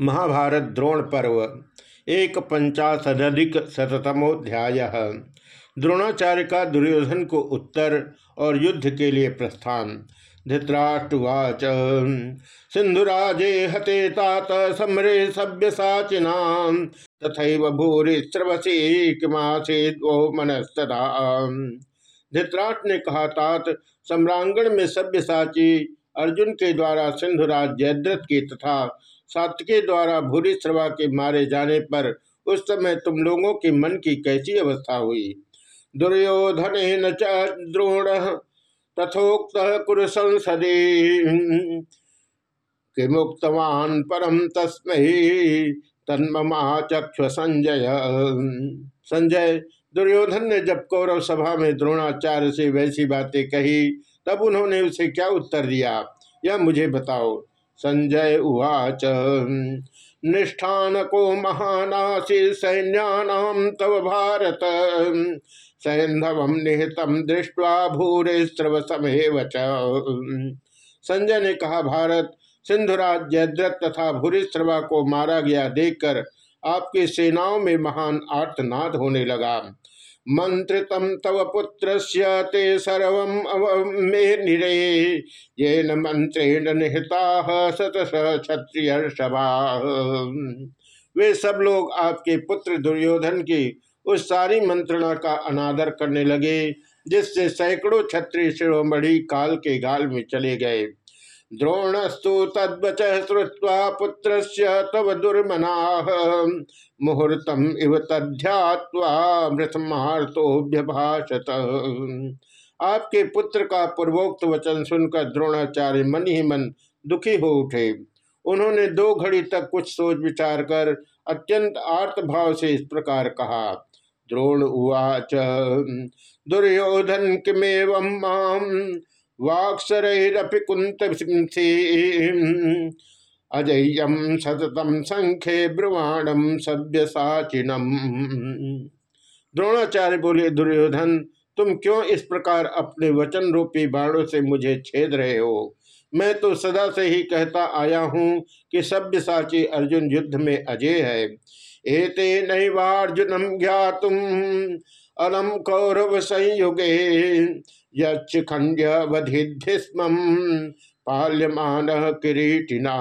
महाभारत द्रोण पर्व, एक पंचाशदिक शतमोध्याय द्रोणाचार्य का दुर्योधन को उत्तर और युद्ध के लिए प्रस्थान। धृतराष्ट्रवाच, सिंधुराजे हते तात समरे सभ्य साचिना तथा भूरि स्रवसी किमासे मनस्तदा। धृतराष्ट्र ने कहा, तात, सम्रांगण में सभ्य साची अर्जुन के द्वारा सिंधुराज जयद्रथ की तथा सातके द्वारा भूरी श्रवा के मारे जाने पर उस समय तुम लोगों के मन की कैसी अवस्था हुई? दुर्योधन द्रोण तथोक्त कुर संसदे। किमुक्तवान परम तस्मय तन्ममाचक्ष संजय। संजय, दुर्योधन ने जब कौरव सभा में द्रोणाचार्य से वैसी बातें कही, तब उन्होंने उसे क्या उत्तर दिया? यह मुझे बताओ। संजय उवाच। निष्ठान को महानासी सैन्यानाम तव भारत। सैंधव निहितम दृष्टवा भूरे स्रव संजय ने कहा, भारत सिंधुराज जयद्रथ तथा भूरिश्रवा को मारा गया देखकर आपकी सेनाओं में महान आर्तनाद होने लगा। मंत्रितम तव पुत्र ते सर्व मे निरे। ये न मंत्रेण निहता शतश क्षत्रिय वे सब लोग आपके पुत्र दुर्योधन की उस सारी मंत्रणा का अनादर करने लगे, जिससे सैकड़ों क्षत्रिय शिरोमणि काल के गाल में चले गए। द्रोणस्तु तद्वच श्रुवा पुत्र तव दुर्मना। मुहूर्तम इव तध्यात्वा मृतमार्तोभ्यभाषत आपके पुत्र का पूर्वोक्त वचन सुनकर द्रोणाचार्य मन ही मन दुखी हो उठे। उन्होंने दो घड़ी तक कुछ सोच विचार कर अत्यंत आर्त भाव से इस प्रकार कहा, द्रोण उवाच। दुर्योधन किमेव वाक्सरपि सततम संख्ये सभ्य साचिनम द्रोणाचार्य बोले दुर्योधन, तुम क्यों इस प्रकार अपने वचन रूपी बाणों से मुझे छेद रहे हो? मैं तो सदा से ही कहता आया हूँ कि सभ्य साची अर्जुन युद्ध में अजय है। एते नैवार्जुनम ज्ञातुम। अलम कौरव संयुगे यक्षण्यवधिस्म पाल्यमान किरीटिना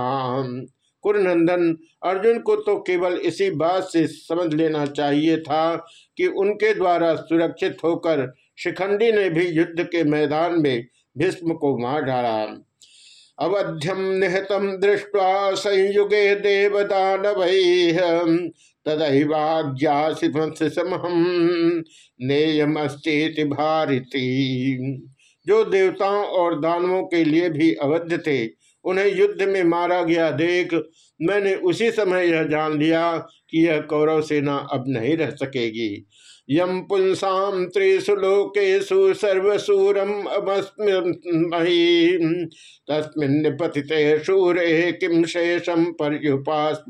कुरनंदन, अर्जुन को तो केवल इसी बात से समझ लेना चाहिए था कि उनके द्वारा सुरक्षित होकर शिखंडी ने भी युद्ध के मैदान में भीष्म को मार डाला। अवध्यम निहतम दृष्टवा संयुगे देवदानव तदैवाज्ञासिमहम नेयमस्ती भारती। जो देवताओं और दानवों के लिए भी अवध थे, उन्हें युद्ध में मारा गया देख मैंने उसी समय यह जान लिया कि यह कौरव सेना अब नहीं रह सकेगी। यम पुंसा त्रिषु लोकेशु सर्वसूरम अमस्मही तस्मिन् पतिते शूरे किम शेषम पर्युपास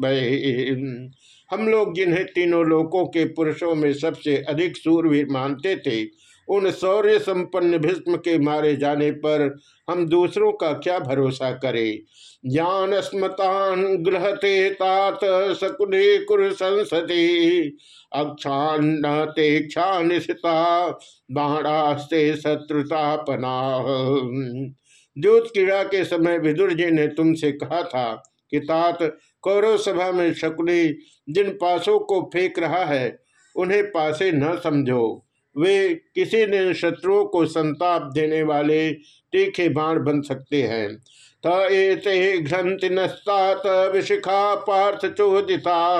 हम लोग जिन्हें तीनों लोकों के पुरुषों में सबसे अधिक सूरवीर मानते थे, उन शौर्य संपन्न भीष्म के मारे जाने पर हम दूसरों का क्या भरोसा करें? ज्ञान स्मतान ग्रहते तात सकुले कुर संसदे अक्षान्न तेक्षा निशिता बाणास्ते शत्रुतापना। द्योत क्रीड़ा के समय विदुर जी ने तुमसे कहा था कि तात कौरव सभा में शकुनी जिन पासों को फेंक रहा है, उन्हें पासे न समझो। वे किसी दिन शत्रुओं को संताप देने वाले तीखे बाण बन सकते हैं। ते पार्थ चोदिता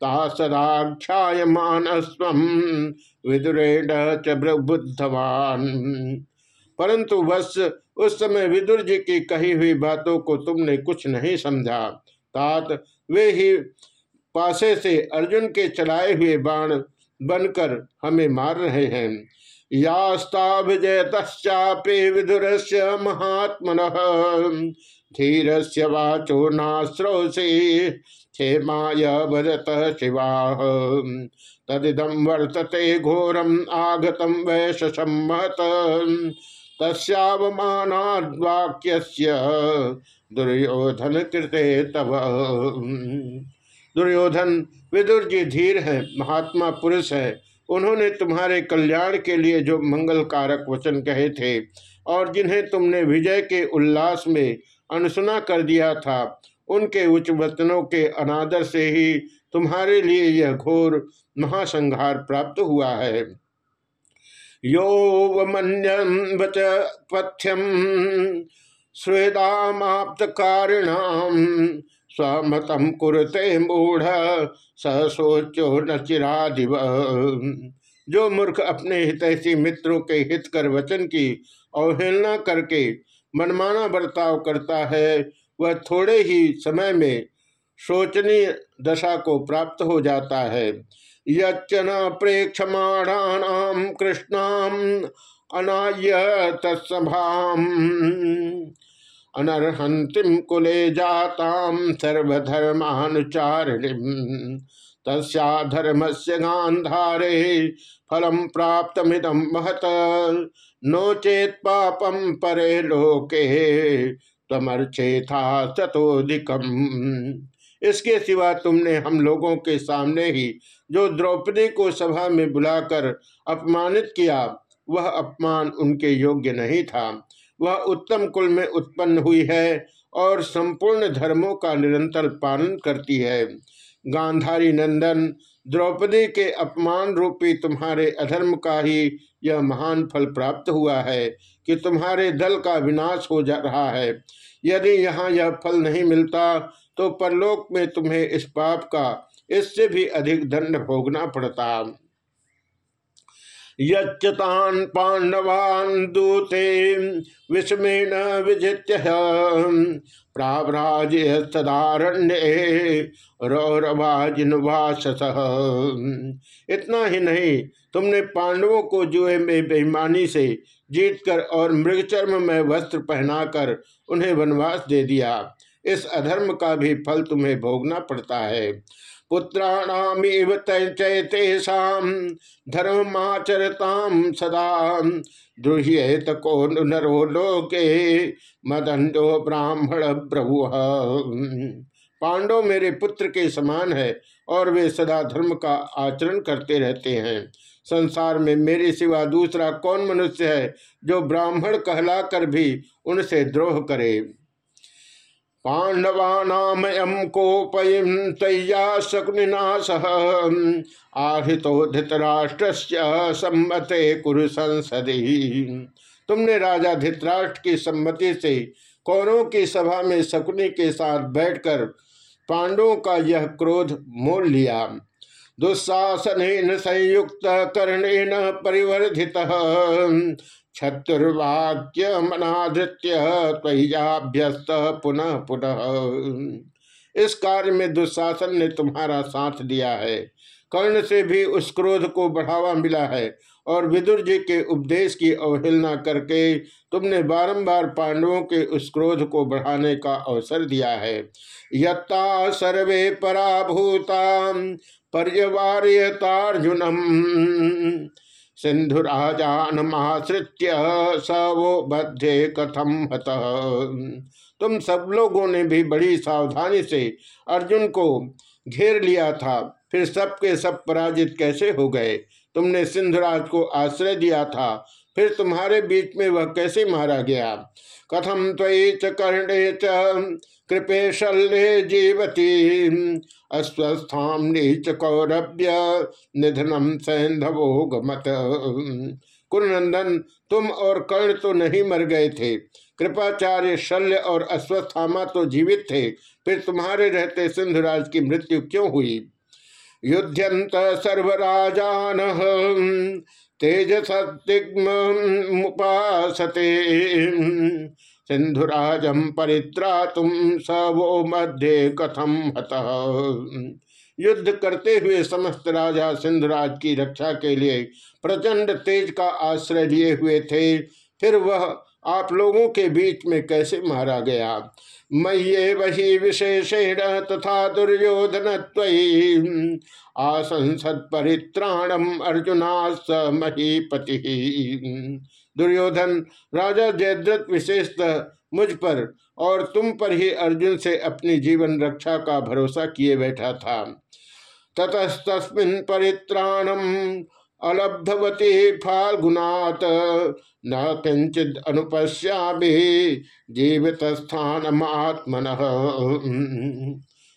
तासदाख्यायमान स्व विदुरेण बुद्धवान परंतु बस, उस समय विदुर जी की कही हुई बातों को तुमने कुछ नहीं समझा। तात वे ही पासे से अर्जुन के चलाए हुए बाण बनकर हमें मार रहे हैं। यास्ताभिजयतश्चापे विदुर से महात्मन धीर से वाचो नाश्रौसे क्षेमाय भजत शिवा। तदिदम वर्तते घोरम आगतम वैश तस्वमानावाक्य दुर्योधन कृते तब दुर्योधन विदुर जी धीर हैं, महात्मा पुरुष हैं। उन्होंने तुम्हारे कल्याण के लिए जो मंगल कारक वचन कहे थे और जिन्हें तुमने विजय के उल्लास में अनसुना कर दिया था, उनके उच्च वचनों के अनादर से ही तुम्हारे लिए यह घोर महासंहार प्राप्त हुआ है। यो वच पथ्यम स्वेदामाप्त कारिणाम स्वमतम कुरते मूढ़ सोचो न चिरादिव। जो मूर्ख अपने हितैषी मित्रों के हित कर वचन की अवहेलना करके मनमाना बर्ताव करता है, वह थोड़े ही समय में शोचनीय दशा को प्राप्त हो जाता है। यच्चन प्रेक्षमाणाम कृष्णाम अनाय तत्सभाम अनर्हंतिम कुले जाताम सर्वधर्मानुचारिणी। तस्धर्म से गांधारे फलम प्राप्त मिदम महत नोचेत पापम परे लोके तमर्चेथा सतोधिकम इसके सिवा तुमने हम लोगों के सामने ही जो द्रौपदी को सभा में बुलाकर अपमानित किया, वह अपमान उनके योग्य नहीं था। वह उत्तम कुल में उत्पन्न हुई है और संपूर्ण धर्मों का निरंतर पालन करती है। गांधारी नंदन, द्रौपदी के अपमान रूपी तुम्हारे अधर्म का ही यह महान फल प्राप्त हुआ है कि तुम्हारे दल का विनाश हो जा रहा है। यदि यहाँ यह फल नहीं मिलता तो परलोक में तुम्हें इस पाप का इससे भी अधिक दंड भोगना पड़ता। यच्चतान पांडवान दूते विषमेण विजित्य। प्रावराज सदारण्य रौरवाजिनवास इतना ही नहीं, तुमने पांडवों को जुए में बेईमानी से जीतकर और मृगचर्म में वस्त्र पहनाकर उन्हें वनवास दे दिया। इस अधर्म का भी फल तुम्हें भोगना पड़ता है। पुत्राणामेव चैतेषा धर्माचरताम सदा द्रुह्येत को नरो लोके मदंडो ब्राह्मण प्रभु। पांडव मेरे पुत्र के समान है और वे सदा धर्म का आचरण करते रहते हैं। संसार में मेरे सिवा दूसरा कौन मनुष्य है जो ब्राह्मण कहलाकर भी उनसे द्रोह करे? पांडवानामयम कोपयम तैया शकुनिना आहृतो धृतराष्ट्र सम्मते कुरु संसदी। तुमने राजा धृतराष्ट्र की सम्मति से कौरों की सभा में शकुनी के साथ बैठकर पांडवों का यह क्रोध मोल लिया। दुस्साहसन संयुक्त कर्णेन परिवर्धित। छत्रुर्वाक्य मनाधृत्य त्वयाभ्यस्त पुनः पुनः। इस कार्य में दुशासन ने तुम्हारा साथ दिया है। कर्ण से भी उस क्रोध को बढ़ावा मिला है और विदुर जी के उपदेश की अवहेलना करके तुमने बारंबार पांडवों के उस क्रोध को बढ़ाने का अवसर दिया है। यत्ता सर्वे पराभूता, पर्यवार्यतार्जुनम। सिंधुराजान महाश्रित्य स वो बद्धे कथम हत। तुम सब लोगों ने भी बड़ी सावधानी से अर्जुन को घेर लिया था, फिर सबके सब पराजित कैसे हो गए? तुमने सिंधुराज को आश्रय दिया था फिर तुम्हारे बीच में वह कैसे मारा गया? कथम त्वी च कर्णे च? कृपे शल्य जीवती। अस्वस्थाम नीच कौरभ्य निधनम सैंधवो कुरनंदन तुम और कर्ण तो नहीं मर गए थे। कृपाचार्य शल्य और अश्वस्थामा तो जीवित थे। फिर तुम्हारे रहते सिंधुराज की मृत्यु क्यों हुई? युद्धंत सर्वराजान तेजसतिग्मुपासते सिंधुराजम परित्रा तुम वो मध्य कथम हत। युद्ध करते हुए समस्त राजा सिंधुराज की रक्षा के लिए प्रचंड तेज का आश्रय लिए हुए थे। फिर वह आप लोगों के बीच में कैसे मारा गया? मये वही विशेषेण तथा दुर्योधन आसंसद परित्राणम अर्जुना स महीपति। दुर्योधन, राजा जयद्रथ विशेषतः मुझ पर और तुम पर ही अर्जुन से अपनी जीवन रक्षा का भरोसा किए बैठा था। ततस्तस्मिन् परित्राणम अलब्धवती फाल्गुनात न किंचित अनुपस्या जीवित स्थान आत्मन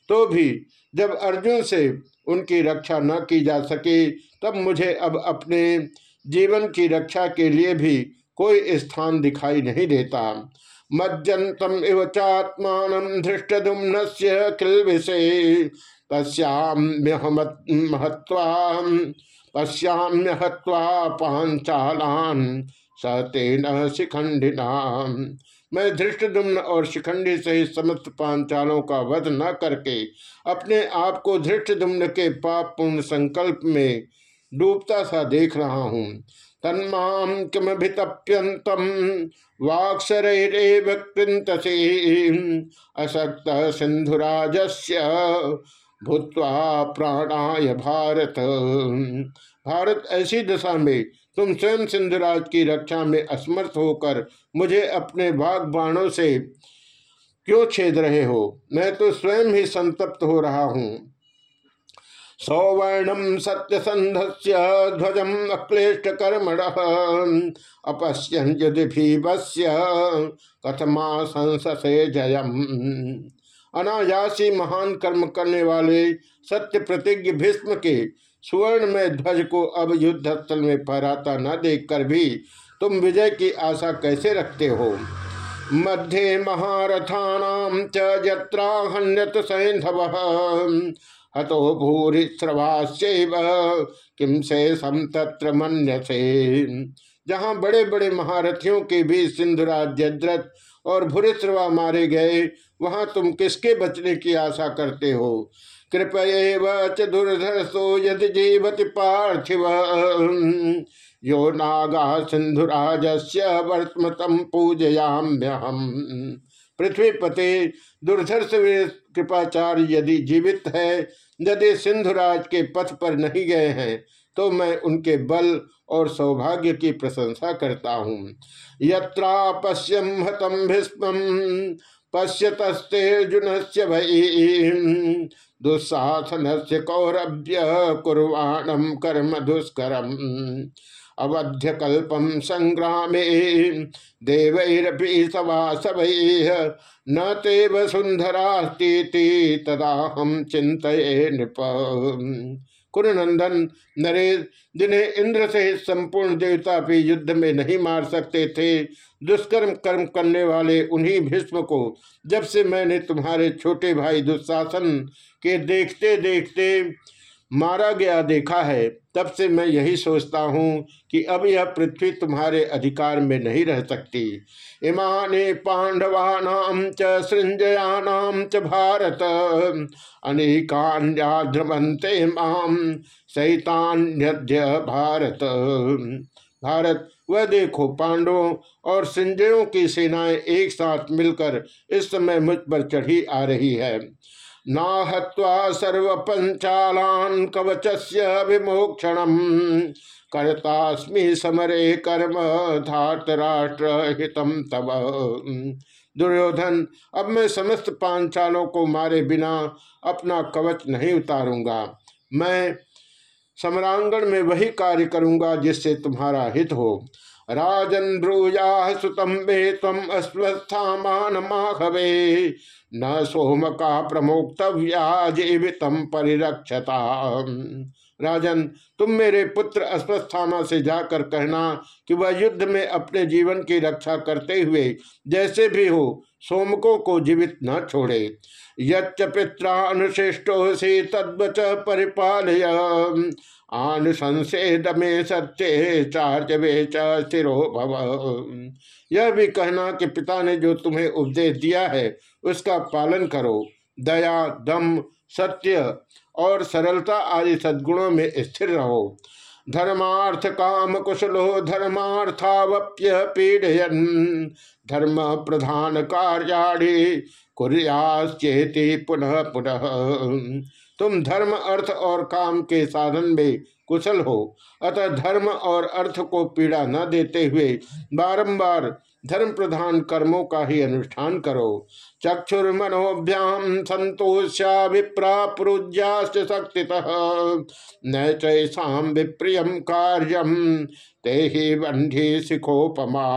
तो भी जब अर्जुन से उनकी रक्षा न की जा सके, तब मुझे अब अपने जीवन की रक्षा के लिए भी कोई स्थान दिखाई नहीं देता। मज्जंतम इव चात्मान धृष्टुम्न से किलविषे पश्याम्यहमत्वा पश्याम्य हत्वा पांचालान सतेन शिखंडिना मैं धृष्टदुम्न और शिखंडी सहित समस्त पांचालों का वध न करके अपने आप को धृष्टदुम्न के पाप पूर्ण संकल्प में डूबता सा देख रहा हूँ। तन्माम किमभितप्यंतम वाक्सरेव कृंतसे असक्त सिंधुराजस्य भूतवा प्राणाय भारत। भारत ऐसी दशा में, तुम स्वयं सिंधुराज की रक्षा में असमर्थ होकर मुझे अपने बाघ बाणों से क्यों छेद रहे हो? मैं तो स्वयं ही संतप्त हो रहा हूँ। सौवर्णम सत्यसंधस्य ध्वजम अक्लेष्ट कर्मण अपश्यन कथमा संससे जयम। अनायासी महान कर्म करने वाले सत्य प्रतिज्ञ भीष्म के सुवर्ण में ध्वज को अब युद्ध स्थल में फहराता न देखकर भी तुम विजय की आशा कैसे रखते हो? मध्य महारथानाम चत्राहन्यत सैंधव हतो भूरि स्रवास्यव किम से तत्र मन से जहाँ बड़े बड़े महारथियों के भी सिंधुराज जद्रथ और भूरिश्रवा मारे गए वहाँ तुम किसके बचने की आशा करते हो? कृपया च जीवति पार्थिव। यो नागा सिंधुराज से वर्तमतम पूजयाम्यहम। पृथ्वीपते दुर्धर्ष कृपाचार्य यदि जीवित है, यदि सिंधुराज के पथ पर नहीं गए हैं तो मैं उनके बल और सौभाग्य की प्रशंसा करता हूँ। यत्रा पश्यम हतम भीष्म पश्यतस्तेर्जुन से भई दुस्साहसन से कौरभ्य कुर्वाणम कर्म दुष्करम। अवध्य कल्पम संग्राम देवैरपि न ते वसुंधरास्ती तदा हम चिंत नृप कुरुनंदन, नरेश, जिन्हें इंद्र से संपूर्ण देवता भी युद्ध में नहीं मार सकते थे, दुष्कर्म कर्म करने वाले उन्हीं भीष्म को, जब से मैंने तुम्हारे छोटे भाई दुशासन के देखते देखते मारा गया देखा है, तब से मैं यही सोचता हूँ कि अब यह पृथ्वी तुम्हारे अधिकार में नहीं रह सकती। इमाने पांडवानाम च सृंजयानाम च भारत अनेकान्याद्रवंते माम सहितान्य भारत। भारत, वह देखो पांडवों और संजयों की सेनाएँ एक साथ मिलकर इस समय मुझ पर चढ़ी आ रही है। करतास्मि समरे कर्म धात राष्ट्र हितम तब दुर्योधन, अब मैं समस्त पांचालों को मारे बिना अपना कवच नहीं उतारूँगा। मैं सम्रांगण में वही कार्य करूँगा जिससे तुम्हारा हित हो। राजन ब्रूजा सुतम वे तम अस्वस्था मान माघवे न सोम का प्रमोक्तव्या जीवितम परिरक्षता। राजन, तुम मेरे पुत्र अस्वस्थामा से जाकर कहना कि वह युद्ध में अपने जीवन की रक्षा करते हुए जैसे भी हो, सोमकों को जीवित न छोड़े। यच्च पित्रा से तद्वच परिपालय। आनुशंसेद में सत्य चार्ज वे चिरो भव। यह भी कहना कि पिता ने जो तुम्हें उपदेश दिया है, उसका पालन करो। दया, दम, सत्य और सरलता आदि सद्गुणों में स्थिर रहो। धर्मार्थ काम कुशलो धर्मार्थावप्य पीड़यन। धर्म प्रधान कार्याणी कुरियाचेति पुनः पुनः। तुम धर्म, अर्थ और काम के साधन में कुशल हो। अतः धर्म और अर्थ को पीड़ा न देते हुए बारंबार धर्म प्रधान कर्मों का ही अनुष्ठान करो। चक्षुर्मनोभ्याम संतोष्या विप्रा पुरुज्याश्च शक्ति न चैसा विप्रियम कार्यम ते ही बंधी सिखोपमा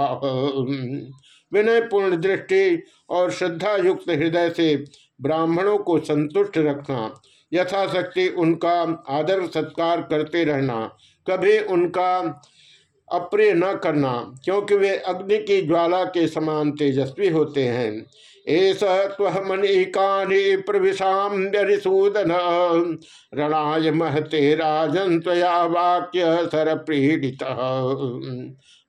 विनय पूर्ण दृष्टि और श्रद्धा युक्त हृदय से ब्राह्मणों को संतुष्ट रखना, यथाशक्ति उनका आदर सत्कार करते रहना, कभी उनका अप्रिय न करना, क्योंकि वे अग्नि की ज्वाला के समान तेजस्वी होते हैं। रणाय महते राजन त्वया वाक्य सर पीड़ित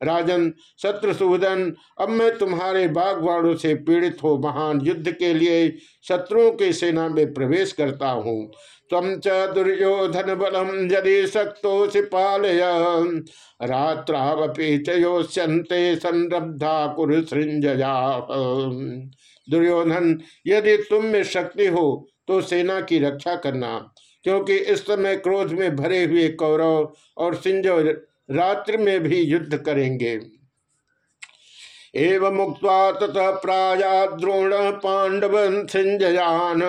राजन, शत्रुसूदन, अब मैं तुम्हारे बागवाड़ों से पीड़ित हो महान युद्ध के लिए शत्रुओं की सेना में प्रवेश करता हूँ। दुर्योधन बलम यदि शक्तो पालय रात्रावपि चयोस्यन्ते संरब्धा कुरुसृंजया दुर्योधन, यदि तुम में शक्ति हो तो सेना की रक्षा करना, क्योंकि इस समय क्रोध में भरे हुए कौरव और सिंजो रात्रि में भी युद्ध करेंगे। एवं मुक्त प्राया द्रोण पांडव सिंजयान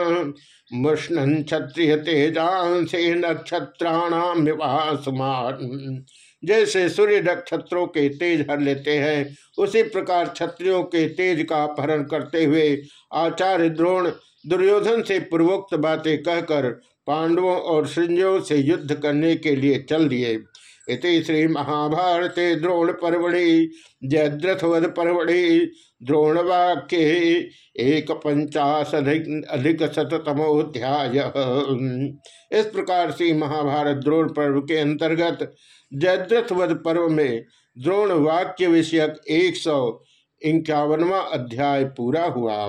मुष्ण क्षत्रिय तेजान से नक्षत्राणाम जैसे सूर्य नक्षत्रों के तेज हर लेते हैं, उसी प्रकार क्षत्रियों के तेज का अपहरण करते हुए आचार्य द्रोण दुर्योधन से पूर्वोक्त बातें कहकर पांडवों और सृंजों से युद्ध करने के लिए चल दिए। इति श्री महाभारते द्रोण परवड़ी जयद्रथवध परवड़ी द्रोण वाक्य एक पंचाश अधिक शतमोध्याय इस प्रकार से महाभारत द्रोण पर्व के अंतर्गत जयद्रथवध पर्व में द्रोण वाक्य विषयक एक सौ इक्यावनवा अध्याय पूरा हुआ।